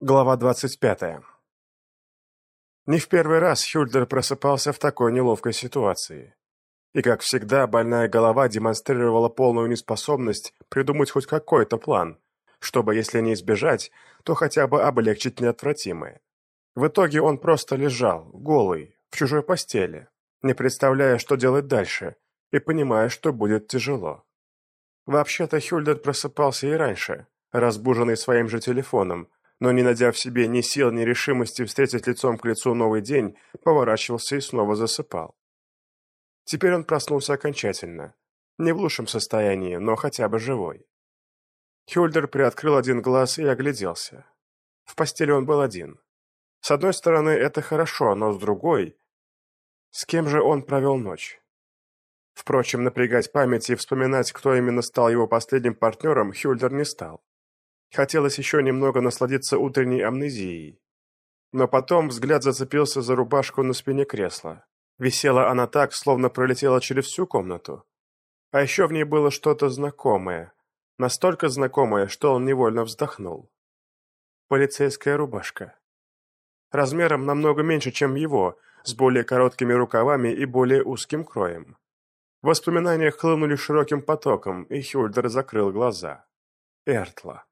Глава двадцать пятая. Не в первый раз Хюльдер просыпался в такой неловкой ситуации. И, как всегда, больная голова демонстрировала полную неспособность придумать хоть какой-то план, чтобы, если не избежать, то хотя бы облегчить неотвратимое. В итоге он просто лежал, голый, в чужой постели, не представляя, что делать дальше, и понимая, что будет тяжело. Вообще-то Хюльдер просыпался и раньше, разбуженный своим же телефоном, но не найдя в себе ни сил, ни решимости встретить лицом к лицу новый день, поворачивался и снова засыпал. Теперь он проснулся окончательно. Не в лучшем состоянии, но хотя бы живой. Хюльдер приоткрыл один глаз и огляделся. В постели он был один. С одной стороны, это хорошо, но с другой... С кем же он провел ночь? Впрочем, напрягать память и вспоминать, кто именно стал его последним партнером, Хюльдер не стал. Хотелось еще немного насладиться утренней амнезией. Но потом взгляд зацепился за рубашку на спине кресла. Висела она так, словно пролетела через всю комнату. А еще в ней было что-то знакомое. Настолько знакомое, что он невольно вздохнул. Полицейская рубашка. Размером намного меньше, чем его, с более короткими рукавами и более узким кроем. Воспоминания хлынули широким потоком, и Хюльдер закрыл глаза. Эртла.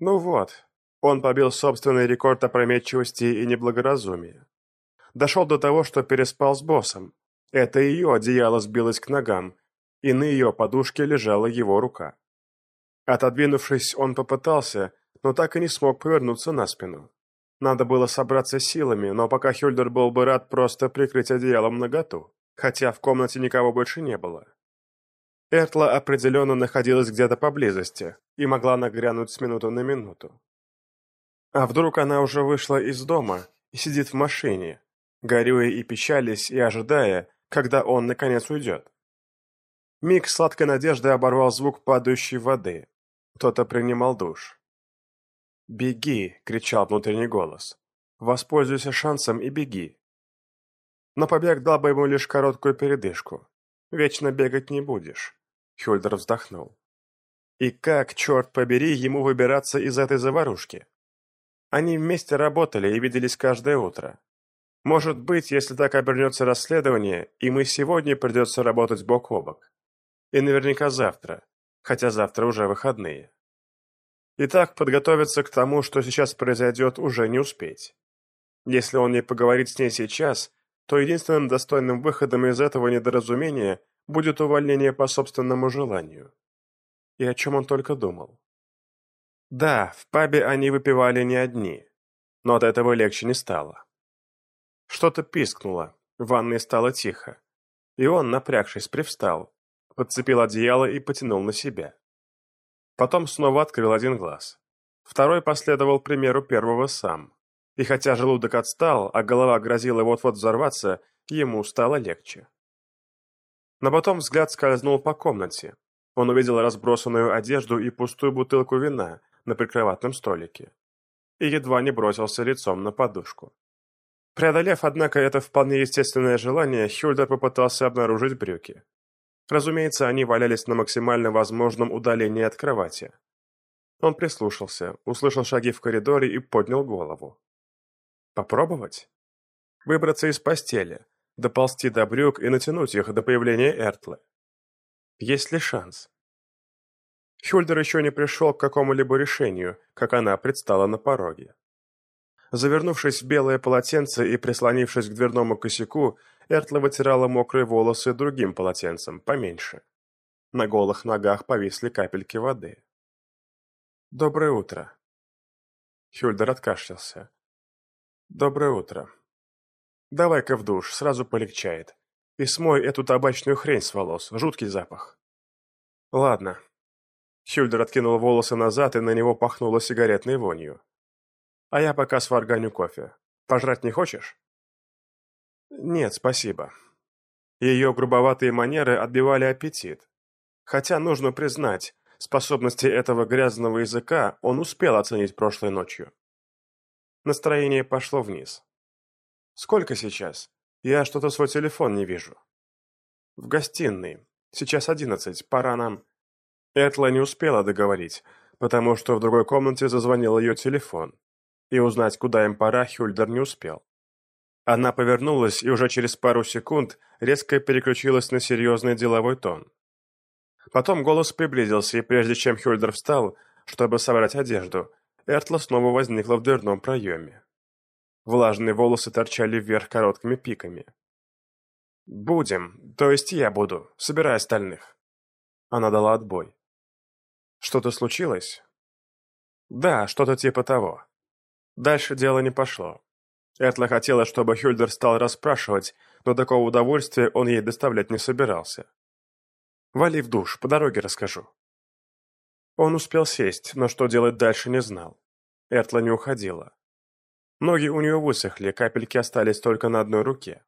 Ну вот, он побил собственный рекорд опрометчивости и неблагоразумия. Дошел до того, что переспал с боссом. Это ее одеяло сбилось к ногам, и на ее подушке лежала его рука. Отодвинувшись, он попытался, но так и не смог повернуться на спину. Надо было собраться силами, но пока Хюльдер был бы рад просто прикрыть одеялом наготу, хотя в комнате никого больше не было. Эртла определенно находилась где-то поблизости и могла нагрянуть с минуты на минуту. А вдруг она уже вышла из дома и сидит в машине, горюя и печались, и ожидая, когда он наконец уйдет. Миг сладкой надежды оборвал звук падающей воды. Кто-то принимал душ. «Беги!» — кричал внутренний голос. «Воспользуйся шансом и беги!» Но побег дал бы ему лишь короткую передышку. Вечно бегать не будешь. Хюльдер вздохнул. И как, черт побери, ему выбираться из этой заварушки? Они вместе работали и виделись каждое утро. Может быть, если так обернется расследование, и мы сегодня придется работать бок о бок. И наверняка завтра, хотя завтра уже выходные. И так подготовиться к тому, что сейчас произойдет, уже не успеть. Если он не поговорит с ней сейчас, то единственным достойным выходом из этого недоразумения будет увольнение по собственному желанию. И о чем он только думал. Да, в пабе они выпивали не одни, но от этого легче не стало. Что-то пискнуло, в ванной стало тихо, и он, напрягшись, привстал, подцепил одеяло и потянул на себя. Потом снова открыл один глаз. Второй последовал примеру первого сам. И хотя желудок отстал, а голова грозила вот-вот взорваться, ему стало легче. Но потом взгляд скользнул по комнате. Он увидел разбросанную одежду и пустую бутылку вина на прикроватном столике. И едва не бросился лицом на подушку. Преодолев, однако, это вполне естественное желание, Хюльдер попытался обнаружить брюки. Разумеется, они валялись на максимально возможном удалении от кровати. Он прислушался, услышал шаги в коридоре и поднял голову. Попробовать? Выбраться из постели, доползти до брюк и натянуть их до появления Эртлы. Есть ли шанс? Хюльдер еще не пришел к какому-либо решению, как она предстала на пороге. Завернувшись в белое полотенце и прислонившись к дверному косяку, Эртла вытирала мокрые волосы другим полотенцем, поменьше. На голых ногах повисли капельки воды. «Доброе утро». Хюльдер откашлялся. «Доброе утро. Давай-ка в душ, сразу полегчает. И смой эту табачную хрень с волос, жуткий запах». «Ладно». Хюльдер откинул волосы назад, и на него пахнуло сигаретной вонью. «А я пока сварганю кофе. Пожрать не хочешь?» «Нет, спасибо». Ее грубоватые манеры отбивали аппетит. Хотя, нужно признать, способности этого грязного языка он успел оценить прошлой ночью. Настроение пошло вниз. «Сколько сейчас? Я что-то свой телефон не вижу». «В гостиной. Сейчас одиннадцать. Пора нам...» Этла не успела договорить, потому что в другой комнате зазвонил ее телефон. И узнать, куда им пора, Хюльдер не успел. Она повернулась и уже через пару секунд резко переключилась на серьезный деловой тон. Потом голос приблизился, и прежде чем Хюльдер встал, чтобы собрать одежду, Эртла снова возникла в дверном проеме. Влажные волосы торчали вверх короткими пиками. «Будем, то есть я буду, собирай остальных». Она дала отбой. «Что-то случилось?» «Да, что-то типа того». Дальше дело не пошло. Этла хотела, чтобы Хюльдер стал расспрашивать, но такого удовольствия он ей доставлять не собирался. «Вали в душ, по дороге расскажу». Он успел сесть, но что делать дальше не знал. Эртла не уходила. Ноги у нее высохли, капельки остались только на одной руке.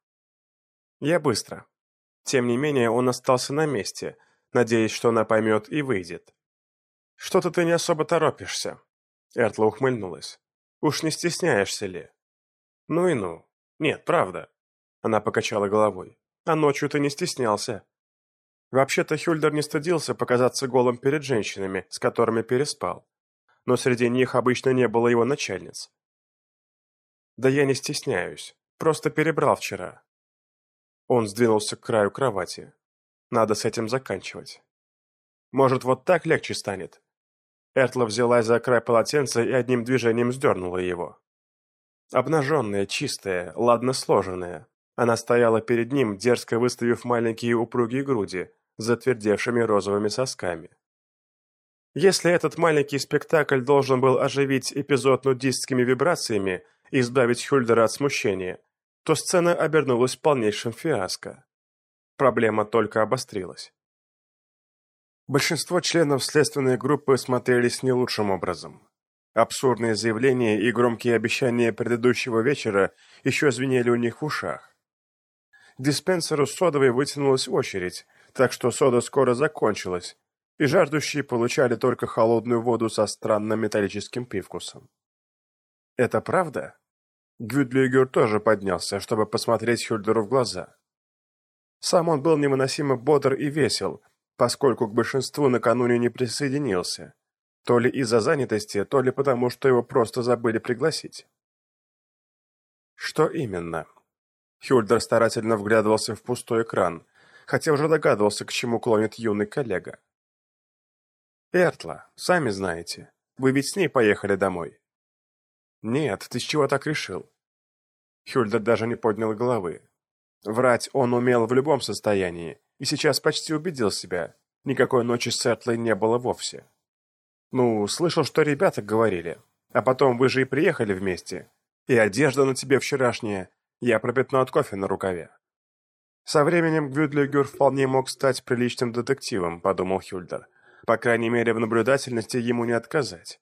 Я быстро. Тем не менее, он остался на месте, надеясь, что она поймет и выйдет. «Что-то ты не особо торопишься», — Эртла ухмыльнулась. «Уж не стесняешься ли?» «Ну и ну. Нет, правда». Она покачала головой. «А ночью ты не стеснялся. Вообще-то Хюльдер не стыдился показаться голым перед женщинами, с которыми переспал. Но среди них обычно не было его начальниц. «Да я не стесняюсь. Просто перебрал вчера». Он сдвинулся к краю кровати. «Надо с этим заканчивать». «Может, вот так легче станет?» Эртла взялась за край полотенца и одним движением сдернула его. Обнаженная, чистая, ладно сложенная. Она стояла перед ним, дерзко выставив маленькие упругие груди, затвердевшими розовыми сосками. Если этот маленький спектакль должен был оживить эпизод нудистскими вибрациями и избавить Хюльдера от смущения, то сцена обернулась полнейшим фиаско. Проблема только обострилась. Большинство членов следственной группы смотрелись не лучшим образом. Абсурдные заявления и громкие обещания предыдущего вечера еще звенели у них в ушах. К диспенсеру содовой вытянулась очередь, так что сода скоро закончилась, и жаждущие получали только холодную воду со странным металлическим привкусом. «Это правда?» Гюдлюгер тоже поднялся, чтобы посмотреть Хюльдеру в глаза. Сам он был невыносимо бодр и весел, поскольку к большинству накануне не присоединился, то ли из-за занятости, то ли потому, что его просто забыли пригласить. Что именно? Хюльдер старательно вглядывался в пустой экран, хотя уже догадывался, к чему клонит юный коллега. «Эртла, сами знаете, вы ведь с ней поехали домой?» «Нет, ты с чего так решил?» Хюльдер даже не поднял головы. Врать он умел в любом состоянии, и сейчас почти убедил себя. Никакой ночи с Эртлой не было вовсе. «Ну, слышал, что ребята говорили. А потом вы же и приехали вместе. И одежда на тебе вчерашняя. Я про от кофе на рукаве». Со временем Гвюдлигер вполне мог стать приличным детективом, подумал Хюльдер. По крайней мере, в наблюдательности ему не отказать.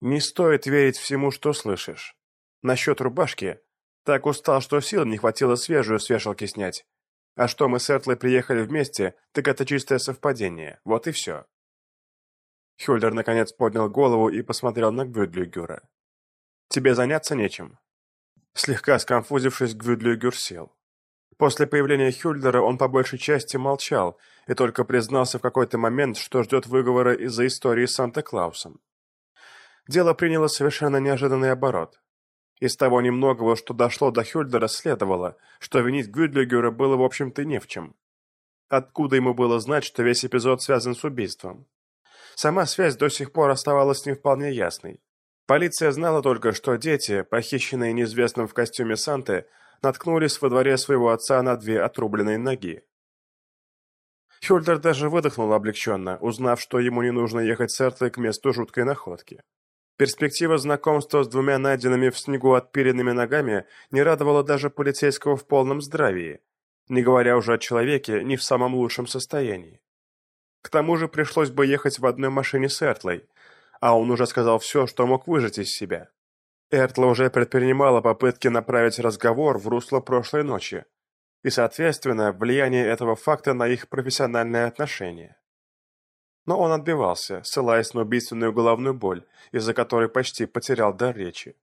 Не стоит верить всему, что слышишь. Насчет рубашки. Так устал, что сил не хватило свежую с вешалки снять. А что мы с Эртлой приехали вместе, так это чистое совпадение. Вот и все. Хюльдер наконец поднял голову и посмотрел на Гвюдлигера. «Тебе заняться нечем?» Слегка сконфузившись, Гвюдлигер сел. После появления Хюльдера он по большей части молчал и только признался в какой-то момент, что ждет выговора из-за истории с Санта-Клаусом. Дело приняло совершенно неожиданный оборот. Из того немногого, что дошло до Хюльдера, следовало, что винить Гюдлигера было в общем-то не в чем. Откуда ему было знать, что весь эпизод связан с убийством? Сама связь до сих пор оставалась не вполне ясной. Полиция знала только, что дети, похищенные неизвестным в костюме Санты, наткнулись во дворе своего отца на две отрубленные ноги. Хюльдер даже выдохнул облегченно, узнав, что ему не нужно ехать с Эртлой к месту жуткой находки. Перспектива знакомства с двумя найденными в снегу отпиленными ногами не радовала даже полицейского в полном здравии, не говоря уже о человеке не в самом лучшем состоянии. К тому же пришлось бы ехать в одной машине с Эртлой, а он уже сказал все, что мог выжать из себя. Эртла уже предпринимала попытки направить разговор в русло прошлой ночи, и, соответственно, влияние этого факта на их профессиональные отношения. Но он отбивался, ссылаясь на убийственную головную боль, из-за которой почти потерял дар речи.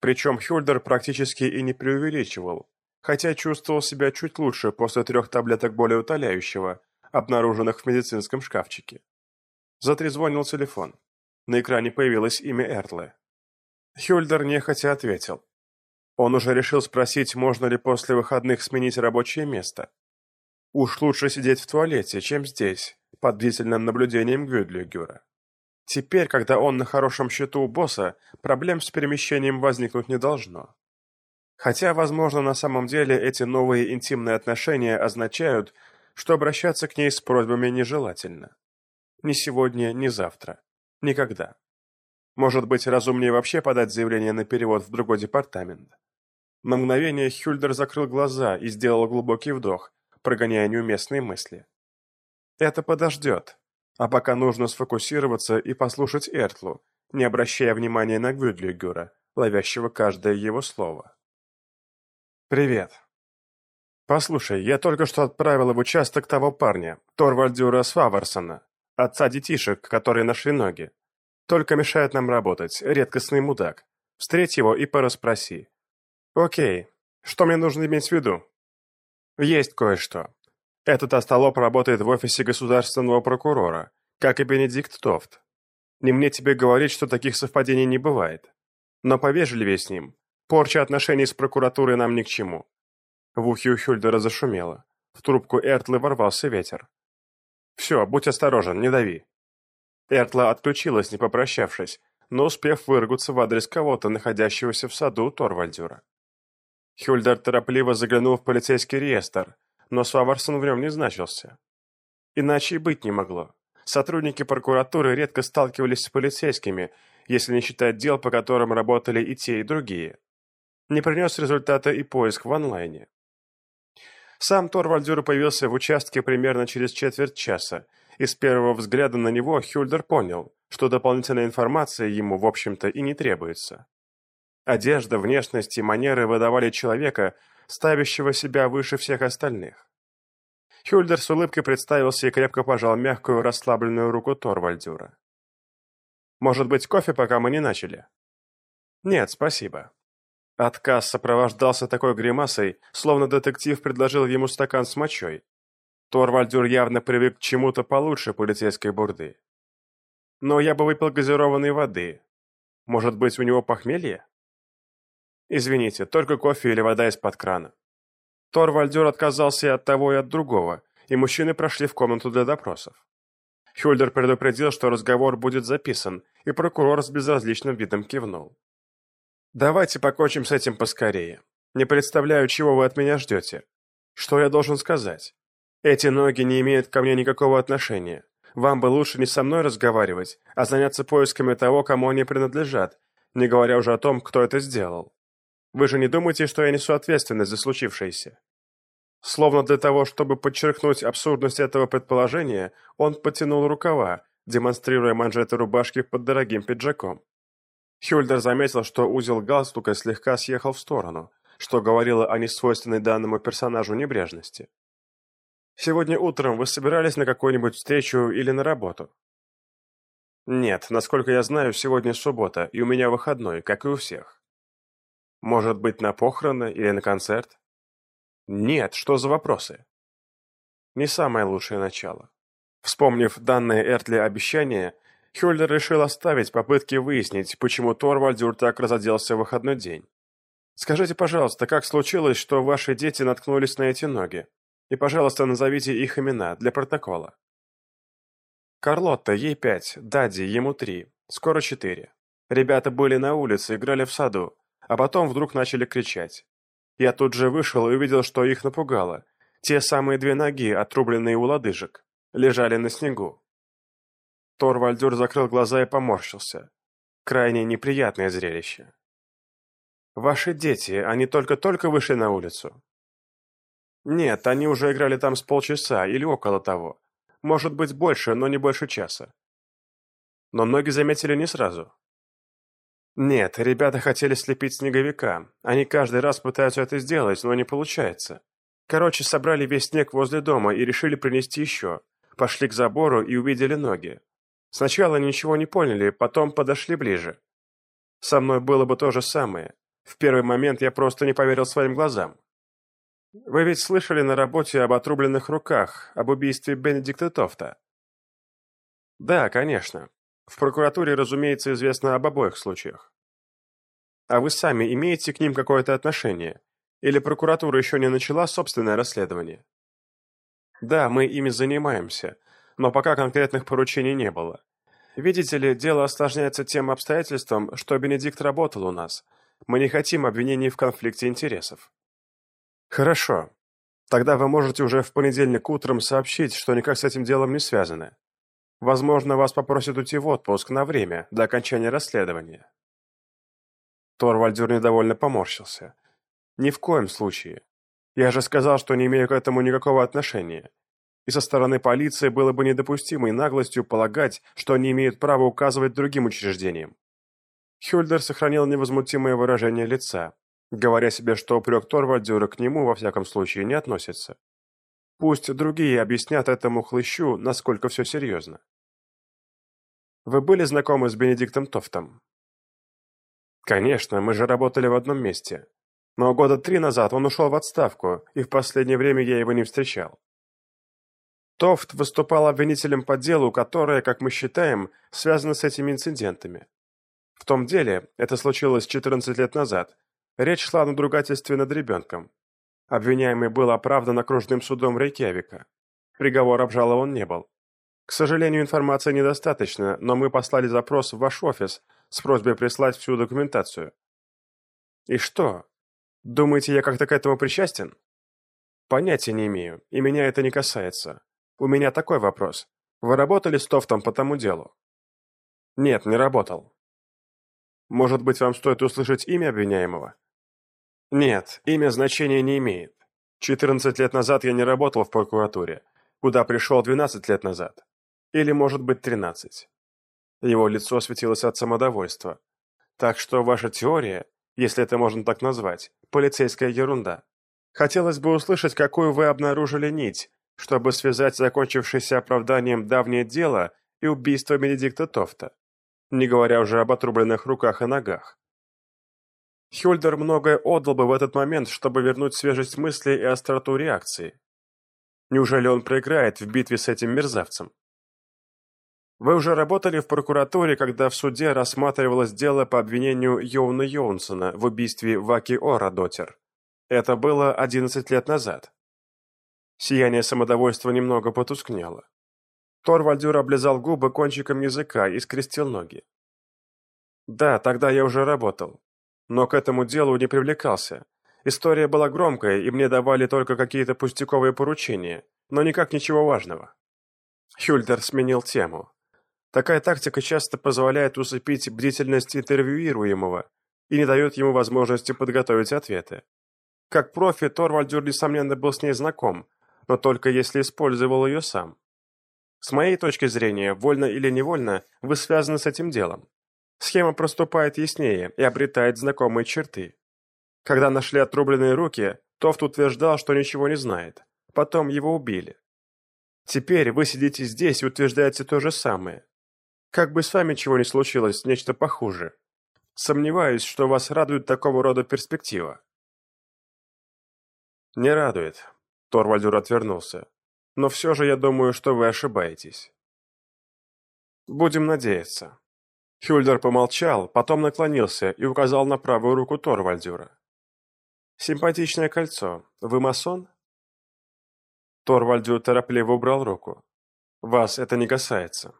Причем Хюльдер практически и не преувеличивал, хотя чувствовал себя чуть лучше после трех таблеток более утоляющего, обнаруженных в медицинском шкафчике. Затрезвонил телефон. На экране появилось имя Эртлы. Хюльдер нехотя ответил. Он уже решил спросить, можно ли после выходных сменить рабочее место. Уж лучше сидеть в туалете, чем здесь, под длительным наблюдением Гюдлигюра. Теперь, когда он на хорошем счету у босса, проблем с перемещением возникнуть не должно. Хотя, возможно, на самом деле эти новые интимные отношения означают, что обращаться к ней с просьбами нежелательно. Ни сегодня, ни завтра. Никогда. Может быть, разумнее вообще подать заявление на перевод в другой департамент. На мгновение Хюльдер закрыл глаза и сделал глубокий вдох, прогоняя неуместные мысли. Это подождет, а пока нужно сфокусироваться и послушать Эртлу, не обращая внимания на Гвюдлигюра, ловящего каждое его слово. «Привет. Послушай, я только что отправила в участок того парня, Торвальдюра Сваварсона, отца детишек, которые нашли ноги. Только мешает нам работать, редкостный мудак. Встреть его и пораспроси. Окей, что мне нужно иметь в виду? Есть кое-что. Этот остолоп работает в офисе государственного прокурора, как и Бенедикт Тофт. Не мне тебе говорить, что таких совпадений не бывает. Но повежливее с ним. Порча отношений с прокуратурой нам ни к чему. В ухе у Хюльдера зашумело. В трубку Эртлы ворвался ветер. «Все, будь осторожен, не дави». Эртла отключилась, не попрощавшись, но успев выругаться в адрес кого-то, находящегося в саду Торвальдюра. Хюльдер торопливо заглянул в полицейский реестр, но Сваварсон в нем не значился. Иначе и быть не могло. Сотрудники прокуратуры редко сталкивались с полицейскими, если не считать дел, по которым работали и те, и другие. Не принес результата и поиск в онлайне. Сам Торвальдюр появился в участке примерно через четверть часа, и с первого взгляда на него Хюльдер понял, что дополнительная информация ему, в общем-то, и не требуется. Одежда, внешность и манеры выдавали человека, ставящего себя выше всех остальных. Хюльдер с улыбкой представился и крепко пожал мягкую, расслабленную руку Торвальдюра. «Может быть, кофе, пока мы не начали?» «Нет, спасибо». Отказ сопровождался такой гримасой, словно детектив предложил ему стакан с мочой, Торвальдюр явно привык к чему-то получше полицейской бурды. Но я бы выпил газированной воды. Может быть, у него похмелье? Извините, только кофе или вода из-под крана. Торвальдюр отказался и от того, и от другого, и мужчины прошли в комнату для допросов. Хюльдер предупредил, что разговор будет записан, и прокурор с безразличным видом кивнул. «Давайте покончим с этим поскорее. Не представляю, чего вы от меня ждете. Что я должен сказать? Эти ноги не имеют ко мне никакого отношения. Вам бы лучше не со мной разговаривать, а заняться поисками того, кому они принадлежат, не говоря уже о том, кто это сделал. Вы же не думаете, что я несу ответственность за случившееся?» Словно для того, чтобы подчеркнуть абсурдность этого предположения, он потянул рукава, демонстрируя манжеты рубашки под дорогим пиджаком. Хюльдер заметил, что узел галстука слегка съехал в сторону, что говорило о несвойственной данному персонажу небрежности. Сегодня утром вы собирались на какую-нибудь встречу или на работу? Нет, насколько я знаю, сегодня суббота, и у меня выходной, как и у всех. Может быть, на похороны или на концерт? Нет, что за вопросы? Не самое лучшее начало. Вспомнив данное Эртли обещание, Хюльдер решил оставить попытки выяснить, почему Торвальдюр так разоделся в выходной день. Скажите, пожалуйста, как случилось, что ваши дети наткнулись на эти ноги? И, пожалуйста, назовите их имена для протокола. Карлотта, ей пять, Дади, ему три, скоро четыре. Ребята были на улице, играли в саду, а потом вдруг начали кричать. Я тут же вышел и увидел, что их напугало. Те самые две ноги, отрубленные у лодыжек, лежали на снегу. Торвальдюр закрыл глаза и поморщился. Крайне неприятное зрелище. «Ваши дети, они только-только вышли на улицу?» Нет, они уже играли там с полчаса или около того. Может быть, больше, но не больше часа. Но многие заметили не сразу. Нет, ребята хотели слепить снеговика. Они каждый раз пытаются это сделать, но не получается. Короче, собрали весь снег возле дома и решили принести еще. Пошли к забору и увидели ноги. Сначала ничего не поняли, потом подошли ближе. Со мной было бы то же самое. В первый момент я просто не поверил своим глазам. Вы ведь слышали на работе об отрубленных руках, об убийстве Бенедикта Тофта? Да, конечно. В прокуратуре, разумеется, известно об обоих случаях. А вы сами имеете к ним какое-то отношение? Или прокуратура еще не начала собственное расследование? Да, мы ими занимаемся, но пока конкретных поручений не было. Видите ли, дело осложняется тем обстоятельством, что Бенедикт работал у нас. Мы не хотим обвинений в конфликте интересов. Хорошо. Тогда вы можете уже в понедельник утром сообщить, что никак с этим делом не связано. Возможно, вас попросят уйти в отпуск на время, до окончания расследования. Торвальдюр недовольно поморщился. Ни в коем случае. Я же сказал, что не имею к этому никакого отношения и со стороны полиции было бы недопустимой наглостью полагать, что они имеют право указывать другим учреждениям. Хюльдер сохранил невозмутимое выражение лица, говоря себе, что упрек Торвальдюра к нему во всяком случае не относится. Пусть другие объяснят этому хлыщу, насколько все серьезно. Вы были знакомы с Бенедиктом Тофтом? Конечно, мы же работали в одном месте. Но года три назад он ушел в отставку, и в последнее время я его не встречал. Тофт выступал обвинителем по делу, которое, как мы считаем, связано с этими инцидентами. В том деле, это случилось 14 лет назад, речь шла о надругательстве над ребенком. Обвиняемый был оправдан окружным судом Рейкьявика. Приговор обжалован не был. К сожалению, информации недостаточно, но мы послали запрос в ваш офис с просьбой прислать всю документацию. И что? Думаете, я как-то к этому причастен? Понятия не имею, и меня это не касается. У меня такой вопрос. Вы работали с Тофтом по тому делу? Нет, не работал. Может быть, вам стоит услышать имя обвиняемого? Нет, имя значения не имеет. 14 лет назад я не работал в прокуратуре, куда пришел 12 лет назад. Или, может быть, 13. Его лицо светилось от самодовольства. Так что ваша теория, если это можно так назвать, полицейская ерунда. Хотелось бы услышать, какую вы обнаружили нить, чтобы связать закончившееся оправданием давнее дело и убийство Бенедикта Тофта, не говоря уже об отрубленных руках и ногах. Хюльдер многое отдал бы в этот момент, чтобы вернуть свежесть мысли и остроту реакции. Неужели он проиграет в битве с этим мерзавцем? Вы уже работали в прокуратуре, когда в суде рассматривалось дело по обвинению Йоуна Йоунсона в убийстве Ваки Орадотер. Это было 11 лет назад. Сияние самодовольства немного потускнело. Торвальдюр облизал губы кончиком языка и скрестил ноги. «Да, тогда я уже работал. Но к этому делу не привлекался. История была громкая, и мне давали только какие-то пустяковые поручения, но никак ничего важного». Хюльдер сменил тему. Такая тактика часто позволяет усыпить бдительность интервьюируемого и не дает ему возможности подготовить ответы. Как профи, Торвальдюр, несомненно, был с ней знаком, но только если использовал ее сам. С моей точки зрения, вольно или невольно, вы связаны с этим делом. Схема проступает яснее и обретает знакомые черты. Когда нашли отрубленные руки, Тофт утверждал, что ничего не знает. Потом его убили. Теперь вы сидите здесь и утверждаете то же самое. Как бы с вами чего ни случилось, нечто похуже. Сомневаюсь, что вас радует такого рода перспектива. Не радует. Торвальдюр отвернулся. «Но все же я думаю, что вы ошибаетесь». «Будем надеяться». Хюльдер помолчал, потом наклонился и указал на правую руку Торвальдюра. «Симпатичное кольцо. Вы масон?» Торвальдюр торопливо убрал руку. «Вас это не касается».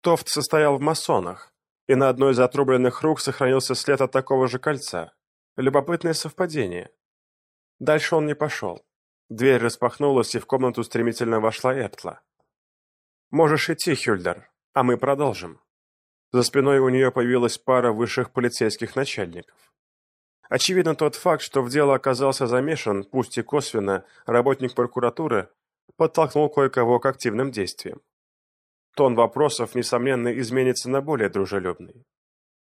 Тофт состоял в масонах, и на одной из отрубленных рук сохранился след от такого же кольца. Любопытное совпадение. Дальше он не пошел. Дверь распахнулась, и в комнату стремительно вошла Эртла. «Можешь идти, Хюльдер, а мы продолжим». За спиной у нее появилась пара высших полицейских начальников. Очевидно, тот факт, что в дело оказался замешан, пусть и косвенно, работник прокуратуры, подтолкнул кое-кого к активным действиям. Тон вопросов, несомненно, изменится на более дружелюбный.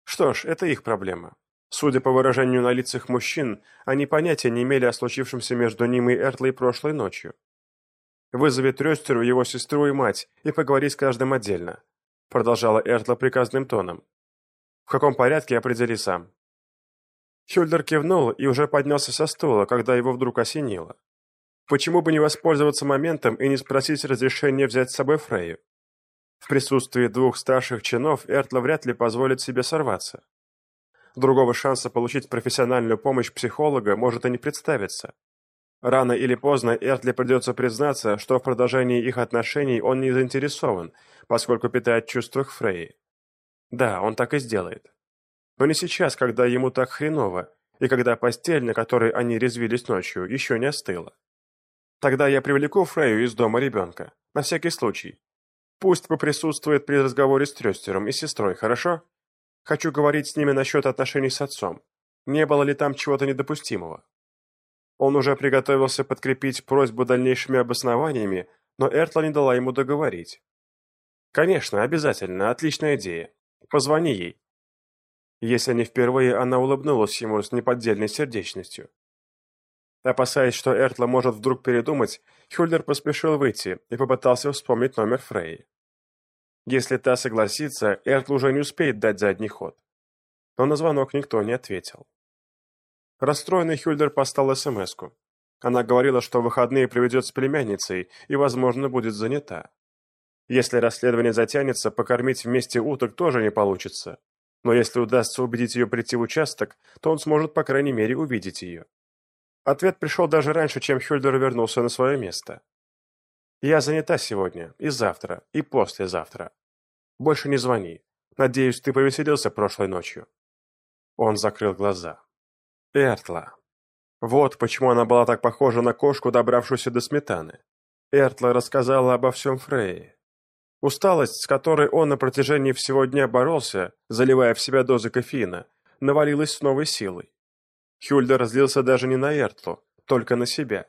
Что ж, это их проблема. Судя по выражению на лицах мужчин, они понятия не имели о случившемся между ним и Эртлой прошлой ночью. «Вызови Трёстеру, его сестру и мать, и поговори с каждым отдельно», продолжала Эртла приказным тоном. «В каком порядке определи сам». Хюльдер кивнул и уже поднялся со стула, когда его вдруг осенило. Почему бы не воспользоваться моментом и не спросить разрешения взять с собой Фрейю? В присутствии двух старших чинов Эртла вряд ли позволит себе сорваться. Другого шанса получить профессиональную помощь психолога может и не представиться. Рано или поздно Эртли придется признаться, что в продолжении их отношений он не заинтересован, поскольку питает чувства к Фрейе. Да, он так и сделает. Но не сейчас, когда ему так хреново, и когда постель, на которой они резвились ночью, еще не остыла. Тогда я привлеку Фрейю из дома ребенка, на всякий случай. Пусть поприсутствует при разговоре с Трестером и сестрой, хорошо? Хочу говорить с ними насчет отношений с отцом. Не было ли там чего-то недопустимого? Он уже приготовился подкрепить просьбу дальнейшими обоснованиями, но Эртла не дала ему договорить. «Конечно, обязательно, отличная идея. Позвони ей». Если не впервые, она улыбнулась ему с неподдельной сердечностью. Опасаясь, что Эртла может вдруг передумать, Хюльдер поспешил выйти и попытался вспомнить номер Фрей. Если та согласится, Эртл уже не успеет дать задний ход. Но на звонок никто не ответил. Расстроенный Хюльдер послал смс -ку. Она говорила, что выходные проведет с племянницей и, возможно, будет занята. Если расследование затянется, покормить вместе уток тоже не получится. Но если удастся убедить ее прийти в участок, то он сможет, по крайней мере, увидеть ее. Ответ пришел даже раньше, чем Хюльдер вернулся на свое место. «Я занята сегодня, и завтра, и послезавтра. Больше не звони. Надеюсь, ты повеселился прошлой ночью». Он закрыл глаза. Эртла. Вот почему она была так похожа на кошку, добравшуюся до сметаны. Эртла рассказала обо всем Фрейе. Усталость, с которой он на протяжении всего дня боролся, заливая в себя дозы кофеина, навалилась с новой силой. Хюльдер разлился даже не на Эртлу, только на себя.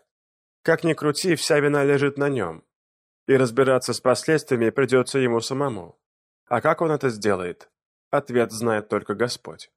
Как ни крути, вся вина лежит на нем. И разбираться с последствиями придется ему самому. А как он это сделает? Ответ знает только Господь.